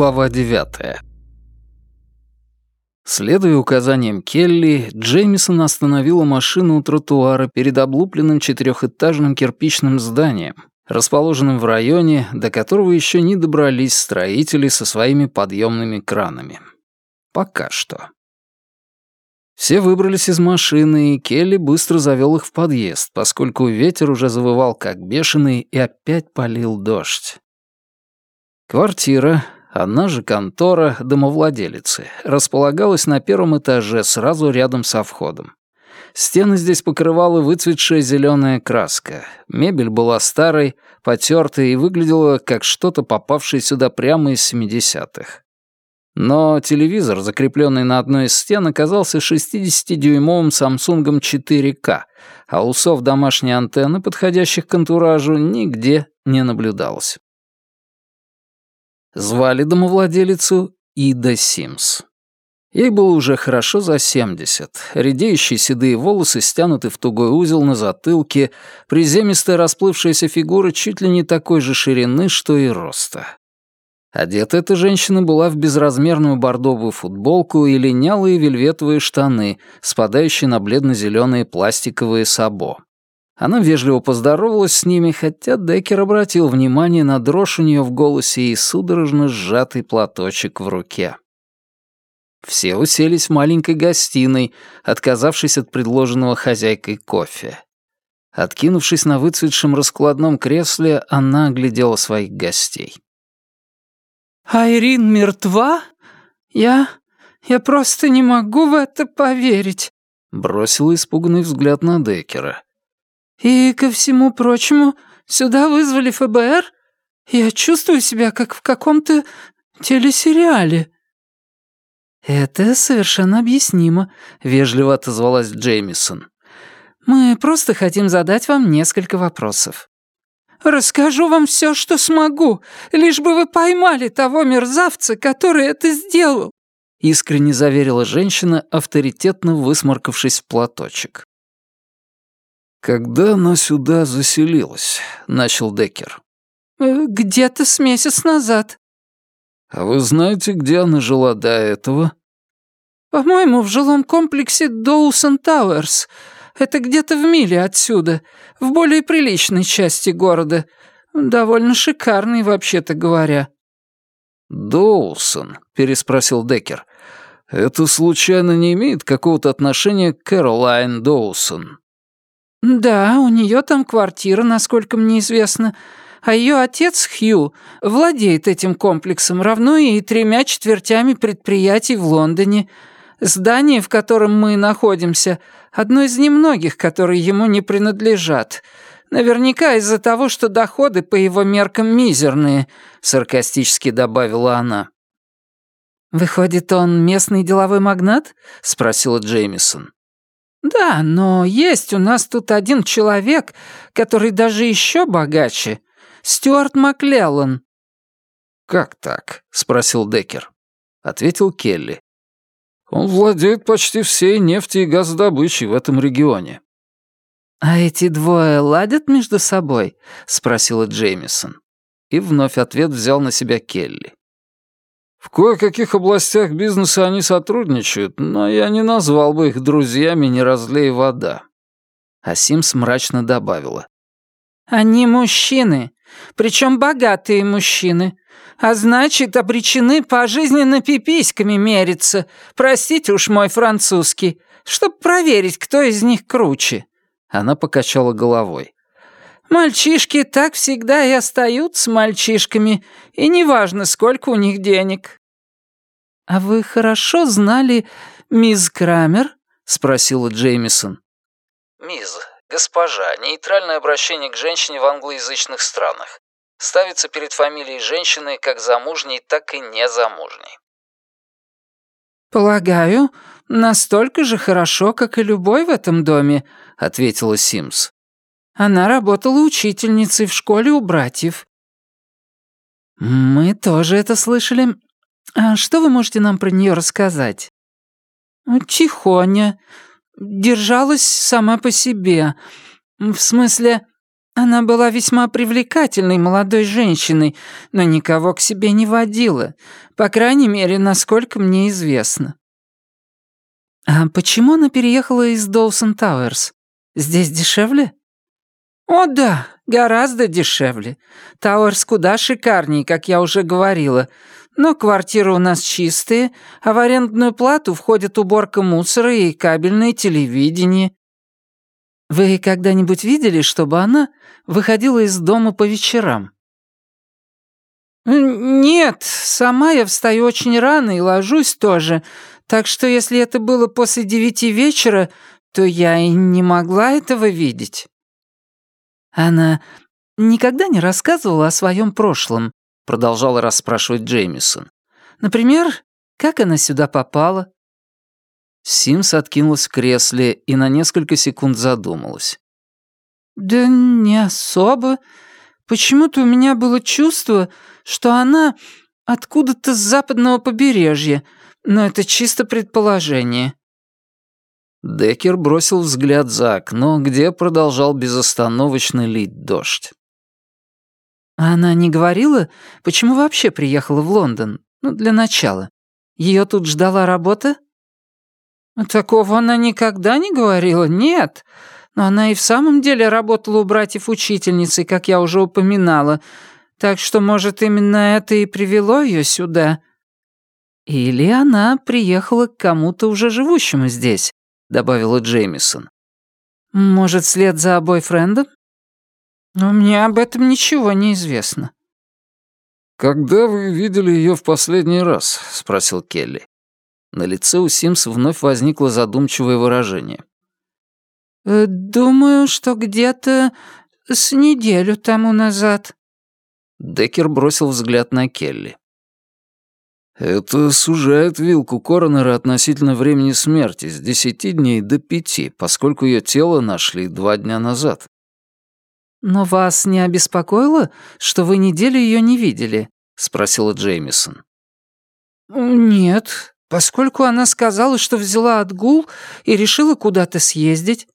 Глава девятая. Следуя указаниям Келли, Джеймисон остановила машину у тротуара перед облупленным четырехэтажным кирпичным зданием, расположенным в районе, до которого еще не добрались строители со своими подъемными кранами. Пока что. Все выбрались из машины, и Келли быстро завел их в подъезд, поскольку ветер уже завывал как бешеный и опять полил дождь. Квартира, она же контора домовладелицы, располагалась на первом этаже сразу рядом со входом. Стены здесь покрывала выцветшая зеленая краска. Мебель была старой, потертой и выглядела как что-то, попавшее сюда прямо из 70-х. Но телевизор, закрепленный на одной из стен, оказался 60-дюймовым Samsung 4K, а усов домашней антенны, подходящих к антуражу, нигде не наблюдалось. Звали домовладелицу Ида Симс. Ей было уже хорошо за 70. Редеющие седые волосы стянуты в тугой узел на затылке, приземистая расплывшаяся фигура чуть ли не такой же ширины, что и роста. Одета эта женщина была в безразмерную бордовую футболку и линялые вельветовые штаны, спадающие на бледно-зеленые пластиковые сабо. Она вежливо поздоровалась с ними, хотя Деккер обратил внимание на дрожь у нее в голосе и судорожно сжатый платочек в руке. Все уселись в маленькой гостиной, отказавшись от предложенного хозяйкой кофе. Откинувшись на выцветшем раскладном кресле, она оглядела своих гостей. «Айрин мертва? Я... я просто не могу в это поверить», — бросила испуганный взгляд на Деккера. «И, ко всему прочему, сюда вызвали ФБР? Я чувствую себя, как в каком-то телесериале». «Это совершенно объяснимо», — вежливо отозвалась Джеймисон. «Мы просто хотим задать вам несколько вопросов». «Расскажу вам все, что смогу, лишь бы вы поймали того мерзавца, который это сделал», — искренне заверила женщина, авторитетно высморкавшись в платочек. «Когда она сюда заселилась?» — начал Деккер. «Э, «Где-то с месяц назад». «А вы знаете, где она жила до этого?» «По-моему, в жилом комплексе Доусон Тауэрс. Это где-то в миле отсюда, в более приличной части города. Довольно шикарный, вообще-то говоря». «Доусон?» — переспросил Деккер. «Это случайно не имеет какого-то отношения к Кэролайн Доусон?» «Да, у нее там квартира, насколько мне известно. А ее отец, Хью, владеет этим комплексом, равно и тремя четвертями предприятий в Лондоне. Здание, в котором мы находимся, одно из немногих, которые ему не принадлежат. Наверняка из-за того, что доходы по его меркам мизерные», — саркастически добавила она. «Выходит, он местный деловой магнат?» — спросила Джеймисон. «Да, но есть у нас тут один человек, который даже еще богаче. Стюарт Маклеллан». «Как так?» — спросил Деккер. Ответил Келли. «Он владеет почти всей нефти и газодобычей в этом регионе». «А эти двое ладят между собой?» — спросила Джеймисон. И вновь ответ взял на себя Келли. В кое-каких областях бизнеса они сотрудничают, но я не назвал бы их друзьями, не разлей вода». А Симс мрачно добавила. «Они мужчины, причем богатые мужчины, а значит, обречены пожизненно пиписьками мериться, простите уж мой французский, чтобы проверить, кто из них круче». Она покачала головой. Мальчишки так всегда и остаются мальчишками, и неважно, сколько у них денег». «А вы хорошо знали мисс Крамер?» — спросила Джеймисон. «Мисс, госпожа, нейтральное обращение к женщине в англоязычных странах. Ставится перед фамилией женщины как замужней, так и незамужней». «Полагаю, настолько же хорошо, как и любой в этом доме», — ответила Симс. Она работала учительницей в школе у братьев». «Мы тоже это слышали. А что вы можете нам про нее рассказать?» «Тихоня. Держалась сама по себе. В смысле, Она была весьма привлекательной молодой женщиной, но никого к себе не водила, по крайней мере, насколько мне известно. А почему она переехала из Доусон Тауэрс? Здесь дешевле? О да, гораздо дешевле. Тауэрс куда шикарнее, как я уже говорила. Но квартиры у нас чистые, а в арендную плату входит уборка мусора и кабельное телевидение. Вы когда-нибудь видели, чтобы она выходила из дома по вечерам? «Нет, сама я встаю очень рано и ложусь тоже, так что если это было после девяти вечера, то я и не могла этого видеть». Она никогда не рассказывала о своем прошлом, продолжала расспрашивать Джеймисон. Например, как она сюда попала? Симс откинулась в кресле и на несколько секунд задумалась. «Да не особо. Почему-то у меня было чувство, что она откуда-то с западного побережья, но это чисто предположение». Деккер бросил взгляд за окно, где продолжал безостановочно лить дождь. она не говорила, почему вообще приехала в Лондон? Ну, для начала. Ее тут ждала работа? Такого она никогда не говорила, нет. Но она и в самом деле работала у братьев учительницы, как я уже упоминала. Так что, может, именно это и привело ее сюда. Или она приехала к кому-то уже живущему здесь, добавила Джеймисон. Может, вслед за бойфрендом? Но мне об этом ничего не известно. «Когда вы видели ее в последний раз?» — спросил Келли. На лице у Симс вновь возникло задумчивое выражение. «Э, «Думаю, что где-то с неделю тому назад». Деккер бросил взгляд на Келли. «Это сужает вилку коронера относительно времени смерти с десяти дней до пяти, поскольку ее тело нашли два дня назад». «Но вас не обеспокоило, что вы неделю ее не видели?» — спросила Джеймисон. «Нет, поскольку она сказала, что взяла отгул и решила куда-то съездить».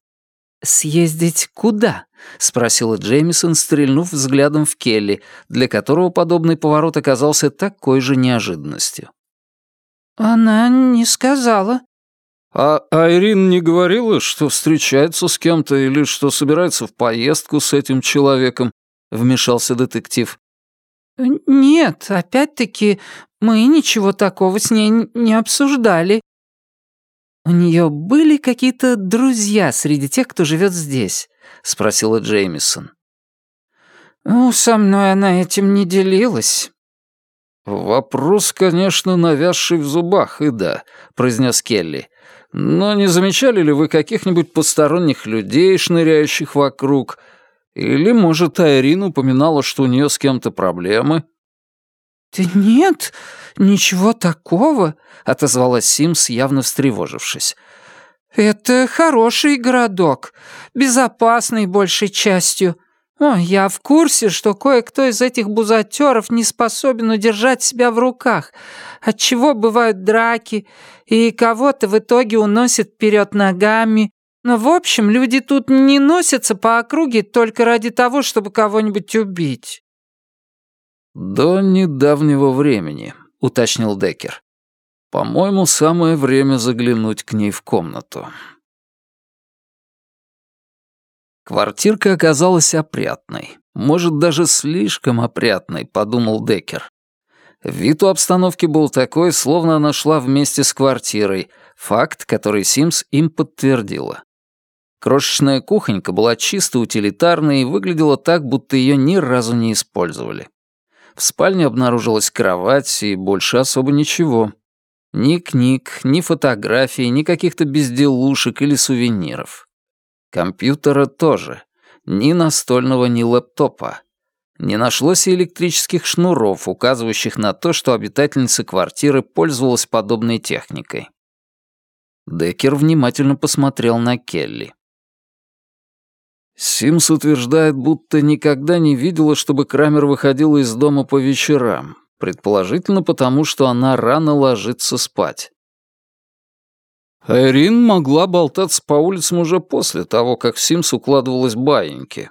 «Съездить куда?» — спросила Джеймисон, стрельнув взглядом в Келли, для которого подобный поворот оказался такой же неожиданностью. «Она не сказала». «А Айрин не говорила, что встречается с кем-то или что собирается в поездку с этим человеком?» — вмешался детектив. «Нет, опять-таки, мы ничего такого с ней не обсуждали». «У нее были какие-то друзья среди тех, кто живет здесь?» — спросила Джеймисон. «Ну, со мной она этим не делилась». «Вопрос, конечно, навязший в зубах, и да», — произнес Келли. «Но не замечали ли вы каких-нибудь посторонних людей, шныряющих вокруг, или, может, Айрин упоминала, что у нее с кем-то проблемы?» «Да нет, ничего такого», — отозвалась Симс, явно встревожившись. «Это хороший городок, безопасный большей частью. О, я в курсе, что кое-кто из этих бузатеров не способен удержать себя в руках, отчего бывают драки, и кого-то в итоге уносит вперед ногами, но, в общем, люди тут не носятся по округе только ради того, чтобы кого-нибудь убить». «До недавнего времени», — уточнил Деккер. «По-моему, самое время заглянуть к ней в комнату». Квартирка оказалась опрятной. Может, даже слишком опрятной, подумал Деккер. Вид у обстановки был такой, словно она шла вместе с квартирой, факт, который Симс им подтвердила. Крошечная кухонька была чисто утилитарной и выглядела так, будто ее ни разу не использовали. В спальне обнаружилась кровать и больше особо ничего. Ни книг, ни фотографий, ни каких-то безделушек или сувениров. Компьютера тоже. Ни настольного, ни лэптопа. Не нашлось и электрических шнуров, указывающих на то, что обитательница квартиры пользовалась подобной техникой. Деккер внимательно посмотрел на Келли. Симс утверждает, будто никогда не видела, чтобы Крамер выходила из дома по вечерам, предположительно потому, что она рано ложится спать. Айрин могла болтаться по улицам уже после того, как Симс укладывалась баиньки.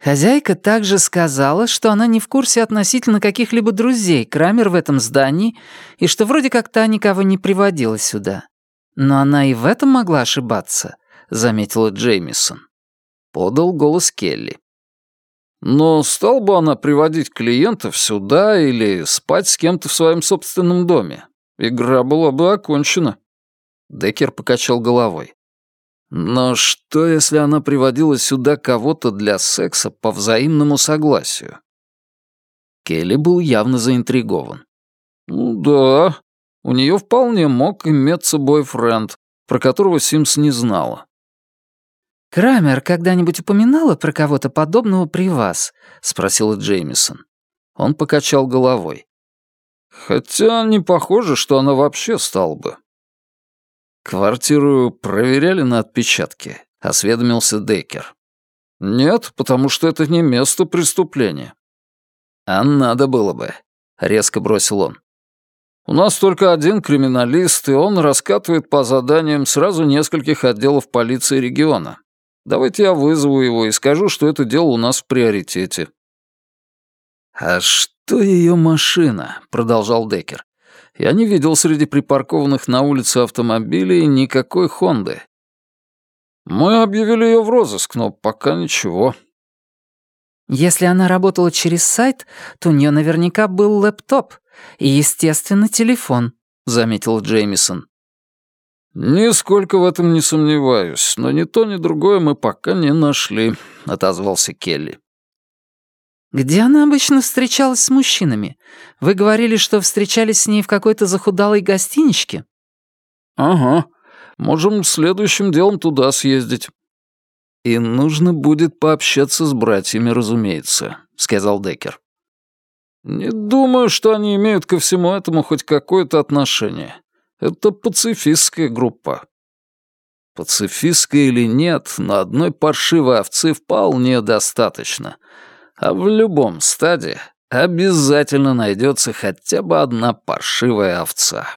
Хозяйка также сказала, что она не в курсе относительно каких-либо друзей Крамер в этом здании и что вроде как та никого не приводила сюда. Но она и в этом могла ошибаться, заметила Джеймисон. Подал голос Келли. Но стал бы она приводить клиентов сюда или спать с кем-то в своем собственном доме? Игра была бы окончена. Деккер покачал головой. Но что, если она приводила сюда кого-то для секса по взаимному согласию? Келли был явно заинтригован. Ну да, у нее вполне мог иметься бойфренд, про которого Симс не знала. «Крамер когда-нибудь упоминала про кого-то подобного при вас?» — спросила Джеймисон. Он покачал головой. «Хотя не похоже, что она вообще стала бы. «Квартиру проверяли на отпечатки?» — осведомился Дейкер. «Нет, потому что это не место преступления». «А надо было бы», — резко бросил он. «У нас только один криминалист, и он раскатывает по заданиям сразу нескольких отделов полиции региона. Давайте я вызову его и скажу, что это дело у нас в приоритете». «А что ее машина?» — продолжал Деккер. Я не видел среди припаркованных на улице автомобилей никакой Хонды. Мы объявили ее в розыск, но пока ничего. Если она работала через сайт, то у нее наверняка был лэптоп и, естественно, телефон, заметил Джеймисон. «Нисколько в этом не сомневаюсь, но ни то, ни другое мы пока не нашли», — отозвался Келли. «Где она обычно встречалась с мужчинами? Вы говорили, что встречались с ней в какой-то захудалой гостиничке?» «Ага. Можем следующим делом туда съездить». «И нужно будет пообщаться с братьями, разумеется», — сказал Деккер. «Не думаю, что они имеют ко всему этому хоть какое-то отношение. Это пацифистская группа». «Пацифистская или нет, но одной паршивой овцы вполне достаточно», а в любом стаде обязательно найдется хотя бы одна паршивая овца.